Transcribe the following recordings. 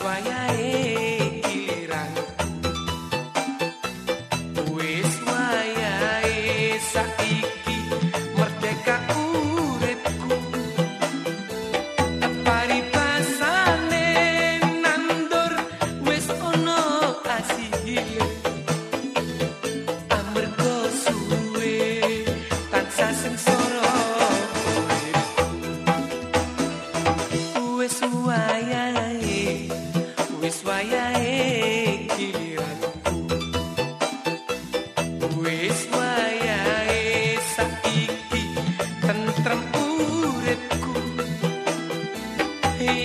why I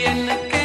why